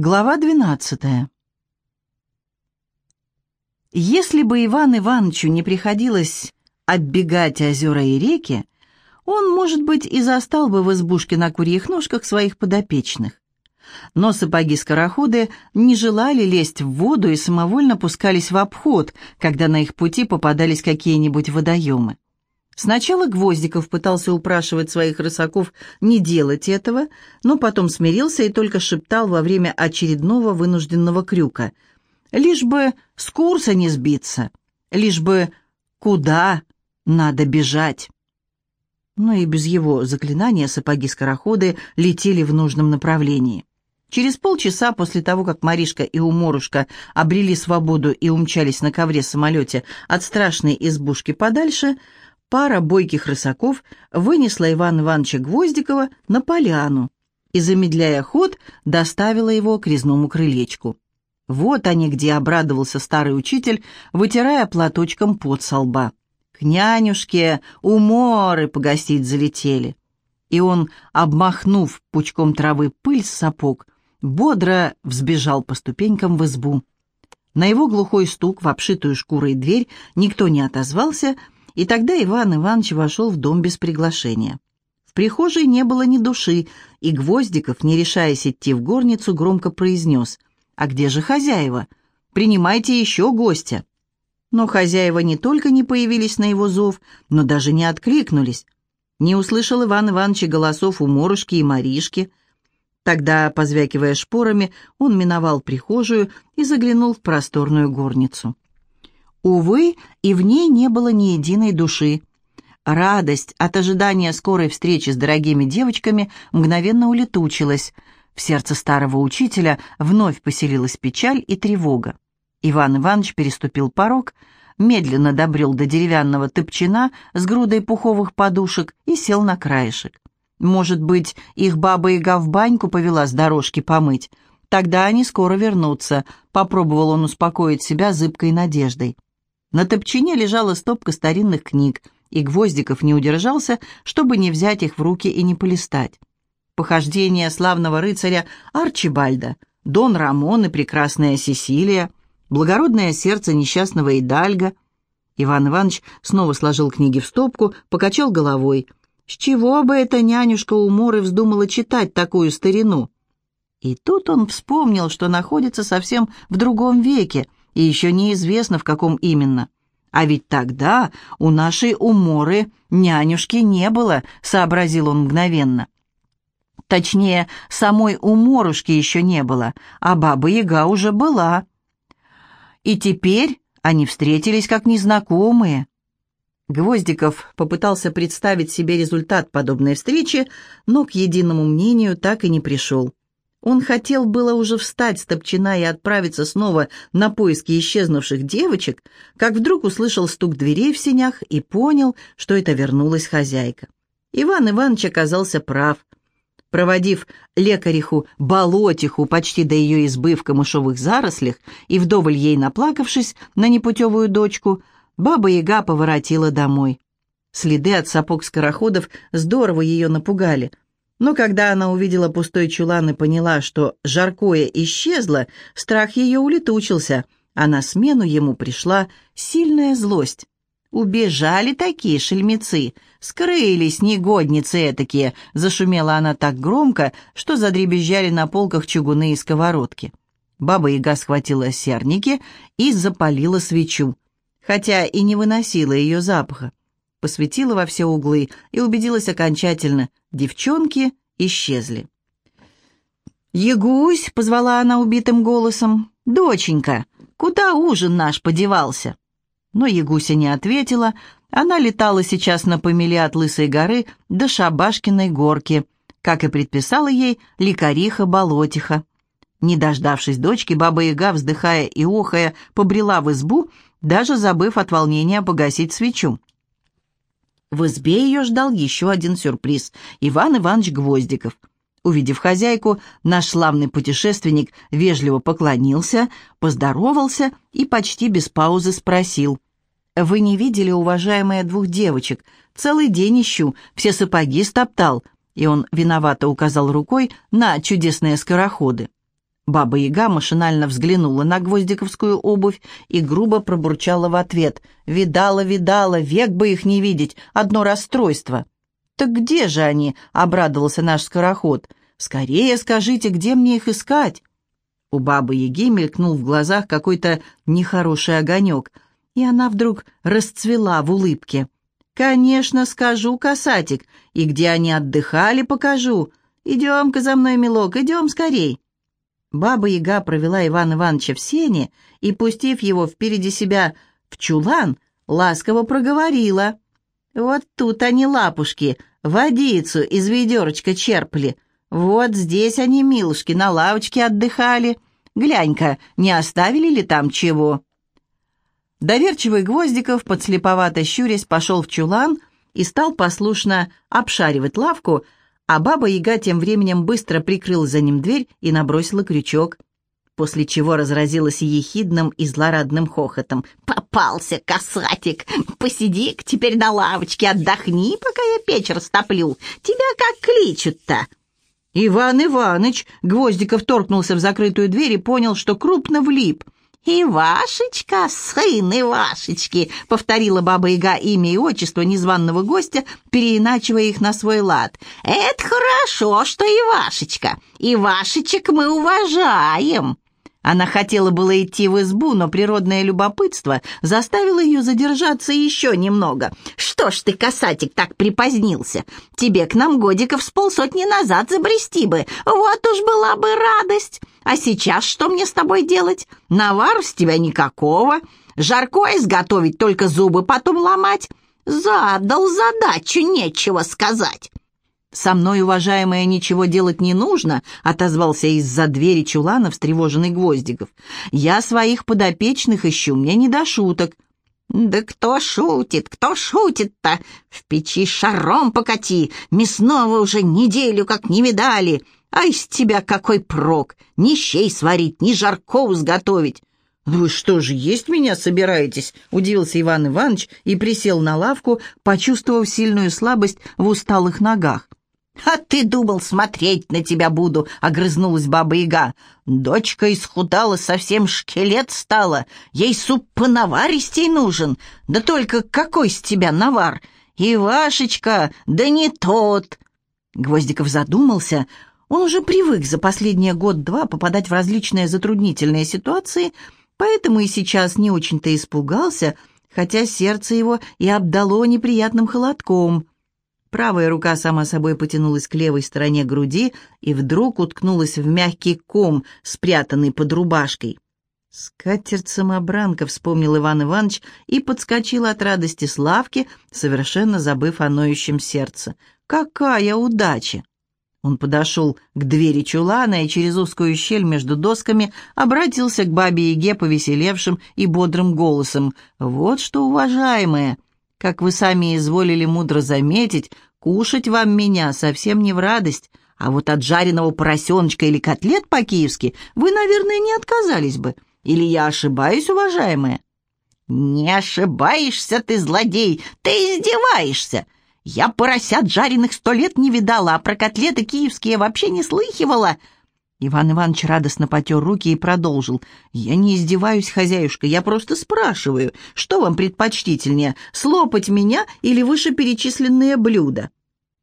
Глава 12. Если бы Иван Ивановичу не приходилось оббегать озера и реки, он, может быть, и застал бы в избушке на курьих ножках своих подопечных. Но сапоги-скороходы не желали лезть в воду и самовольно пускались в обход, когда на их пути попадались какие-нибудь водоемы. Сначала Гвоздиков пытался упрашивать своих рысаков не делать этого, но потом смирился и только шептал во время очередного вынужденного крюка. Лишь бы с курса не сбиться, лишь бы куда надо бежать. Но и без его заклинания сапоги-скороходы летели в нужном направлении. Через полчаса после того, как Маришка и Уморушка обрели свободу и умчались на ковре-самолете от страшной избушки подальше, пара бойких рысаков вынесла Ивана Ивановича Гвоздикова на поляну и, замедляя ход, доставила его к резному крылечку. Вот они где обрадовался старый учитель, вытирая платочком пот со лба. К нянюшке уморы погостить залетели. И он, обмахнув пучком травы пыль с сапог, бодро взбежал по ступенькам в избу. На его глухой стук в обшитую шкурой дверь никто не отозвался, и тогда Иван Иванович вошел в дом без приглашения. В прихожей не было ни души, и Гвоздиков, не решаясь идти в горницу, громко произнес «А где же хозяева? Принимайте еще гостя». Но хозяева не только не появились на его зов, но даже не откликнулись. Не услышал Иван Иванович голосов у Морушки и Маришки. Тогда, позвякивая шпорами, он миновал прихожую и заглянул в просторную горницу. Увы, и в ней не было ни единой души. Радость от ожидания скорой встречи с дорогими девочками мгновенно улетучилась. В сердце старого учителя вновь поселилась печаль и тревога. Иван Иванович переступил порог, медленно добрел до деревянного топчина с грудой пуховых подушек и сел на краешек. Может быть, их баба-яга в баньку повела с дорожки помыть. Тогда они скоро вернутся, попробовал он успокоить себя зыбкой надеждой. На топчине лежала стопка старинных книг, и Гвоздиков не удержался, чтобы не взять их в руки и не полистать. Похождения славного рыцаря Арчибальда, Дон Рамон и прекрасная Сесилия, благородное сердце несчастного Идальга. Иван Иванович снова сложил книги в стопку, покачал головой. С чего бы эта нянюшка уморы вздумала читать такую старину? И тут он вспомнил, что находится совсем в другом веке — и еще неизвестно, в каком именно. А ведь тогда у нашей уморы нянюшки не было, сообразил он мгновенно. Точнее, самой уморушки еще не было, а баба-яга уже была. И теперь они встретились как незнакомые. Гвоздиков попытался представить себе результат подобной встречи, но к единому мнению так и не пришел. Он хотел было уже встать с топчина и отправиться снова на поиски исчезнувших девочек, как вдруг услышал стук дверей в сенях и понял, что это вернулась хозяйка. Иван Иванович оказался прав. Проводив лекариху болотиху почти до ее избы в камышовых зарослях и вдоволь ей наплакавшись на непутевую дочку, баба-яга поворотила домой. Следы от сапог скороходов здорово ее напугали — но когда она увидела пустой чулан и поняла, что жаркое исчезло, страх ее улетучился, а на смену ему пришла сильная злость. «Убежали такие шельмецы, скрылись негодницы этакие!» Зашумела она так громко, что задребезжали на полках чугуны и сковородки. Баба-яга схватила серники и запалила свечу, хотя и не выносила ее запаха посветила во все углы и убедилась окончательно — девчонки исчезли. «Ягусь!» — позвала она убитым голосом. «Доченька, куда ужин наш подевался?» Но Ягуся не ответила. Она летала сейчас на помеле от Лысой горы до Шабашкиной горки, как и предписала ей лекариха-болотиха. Не дождавшись дочки, баба-яга, вздыхая и охая, побрела в избу, даже забыв от волнения погасить свечу. В избе ее ждал еще один сюрприз — Иван Иванович Гвоздиков. Увидев хозяйку, наш славный путешественник вежливо поклонился, поздоровался и почти без паузы спросил. «Вы не видели, уважаемые, двух девочек? Целый день ищу, все сапоги стоптал». И он виновато указал рукой на чудесные скороходы. Баба-яга машинально взглянула на гвоздиковскую обувь и грубо пробурчала в ответ. «Видала, видала, век бы их не видеть, одно расстройство». «Так где же они?» — обрадовался наш скороход. «Скорее скажите, где мне их искать?» У бабы-яги мелькнул в глазах какой-то нехороший огонек, и она вдруг расцвела в улыбке. «Конечно, скажу, касатик, и где они отдыхали, покажу. Идем-ка за мной, милок, идем скорей». Баба-яга провела Ивана Ивановича в сене и, пустив его впереди себя в чулан, ласково проговорила. «Вот тут они, лапушки, водицу из ведерочка черпали. Вот здесь они, милушки, на лавочке отдыхали. Глянь-ка, не оставили ли там чего?» Доверчивый Гвоздиков, подслеповато щурясь, пошел в чулан и стал послушно обшаривать лавку, а баба-яга тем временем быстро прикрыла за ним дверь и набросила крючок, после чего разразилась ехидным и злорадным хохотом. «Попался, касатик! Посиди-ка теперь на лавочке, отдохни, пока я печь растоплю. Тебя как кличут-то?» Иван Иваныч Гвоздиков торкнулся в закрытую дверь и понял, что крупно влип — «Ивашечка, сын Ивашечки», — повторила Баба-Яга имя и отчество незваного гостя, переиначивая их на свой лад. «Это хорошо, что Ивашечка. Ивашечек мы уважаем». Она хотела было идти в избу, но природное любопытство заставило ее задержаться еще немного. «Что ж ты, касатик, так припозднился? Тебе к нам годиков с полсотни назад забрести бы. Вот уж была бы радость. А сейчас что мне с тобой делать? Навар с тебя никакого. Жарко изготовить, только зубы потом ломать. Задал задачу, нечего сказать». «Со мной, уважаемая, ничего делать не нужно», — отозвался из-за двери чулана встревоженный Гвоздиков. «Я своих подопечных ищу, мне не до шуток». «Да кто шутит, кто шутит-то? В печи шаром покати, мясного уже неделю как не видали. А из тебя какой прок? Ни щей сварить, ни жарков сготовить». «Вы что же, есть меня собираетесь?» — удивился Иван Иванович и присел на лавку, почувствовав сильную слабость в усталых ногах. «А ты думал, смотреть на тебя буду», — огрызнулась баба-яга. «Дочка исхудала, совсем шкелет стала. Ей суп по-наваристей нужен. Да только какой с тебя навар? Ивашечка, да не тот!» Гвоздиков задумался. Он уже привык за последние год-два попадать в различные затруднительные ситуации, поэтому и сейчас не очень-то испугался, хотя сердце его и обдало неприятным холодком — Правая рука сама собой потянулась к левой стороне груди и вдруг уткнулась в мягкий ком, спрятанный под рубашкой. «Скатерть-самобранка», — вспомнил Иван Иванович и подскочил от радости с лавки, совершенно забыв о ноющем сердце. «Какая удача!» Он подошел к двери чулана и через узкую щель между досками обратился к бабе Еге повеселевшим и бодрым голосом. «Вот что, уважаемые!» Как вы сами изволили мудро заметить, кушать вам меня совсем не в радость, а вот от жареного поросеночка или котлет по-киевски вы, наверное, не отказались бы. Или я ошибаюсь, уважаемая?» «Не ошибаешься ты, злодей, ты издеваешься!» Я поросят жареных сто лет не видала, а про котлеты киевские вообще не слыхивала. Иван Иванович радостно потер руки и продолжил. «Я не издеваюсь, хозяюшка, я просто спрашиваю, что вам предпочтительнее, слопать меня или вышеперечисленные блюда?»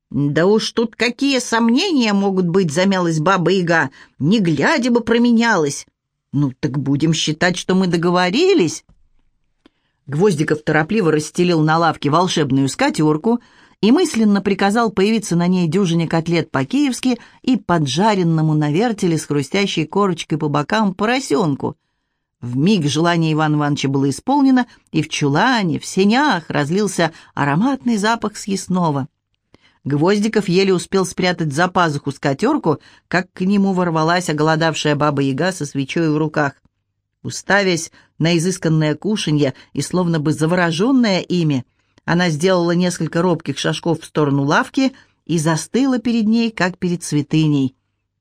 «Да уж тут какие сомнения могут быть», — замялась баба-яга. «Не глядя бы променялась». «Ну так будем считать, что мы договорились». Гвоздиков торопливо расстелил на лавке волшебную скатерку — и мысленно приказал появиться на ней дюжине котлет по-киевски и поджаренному на вертеле с хрустящей корочкой по бокам поросенку. В миг желание Ивана Ивановича было исполнено, и в чулане, в сенях разлился ароматный запах съестного. Гвоздиков еле успел спрятать за пазуху скатерку, как к нему ворвалась оголодавшая баба-яга со свечой в руках. Уставясь на изысканное кушанье и словно бы завороженное ими, она сделала несколько робких шажков в сторону лавки и застыла перед ней, как перед святыней.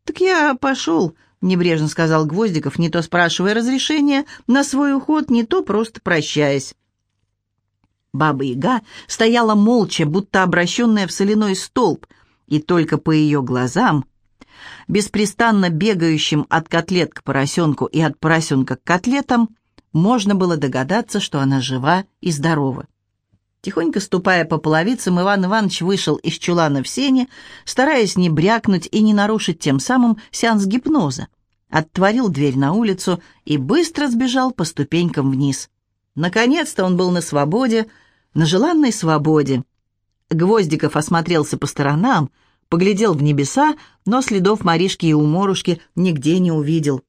«Так я пошел», — небрежно сказал Гвоздиков, не то спрашивая разрешения на свой уход, не то просто прощаясь. Баба-яга стояла молча, будто обращенная в соляной столб, и только по ее глазам, беспрестанно бегающим от котлет к поросенку и от поросенка к котлетам, можно было догадаться, что она жива и здорова. Тихонько ступая по половицам, Иван Иванович вышел из чулана в сене, стараясь не брякнуть и не нарушить тем самым сеанс гипноза. Оттворил дверь на улицу и быстро сбежал по ступенькам вниз. Наконец-то он был на свободе, на желанной свободе. Гвоздиков осмотрелся по сторонам, поглядел в небеса, но следов Маришки и Уморушки нигде не увидел.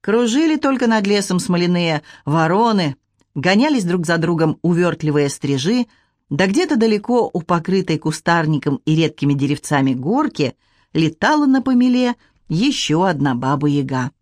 Кружили только над лесом смоляные вороны, гонялись друг за другом увертливые стрижи, да где-то далеко у покрытой кустарником и редкими деревцами горки летала на помеле еще одна баба-яга.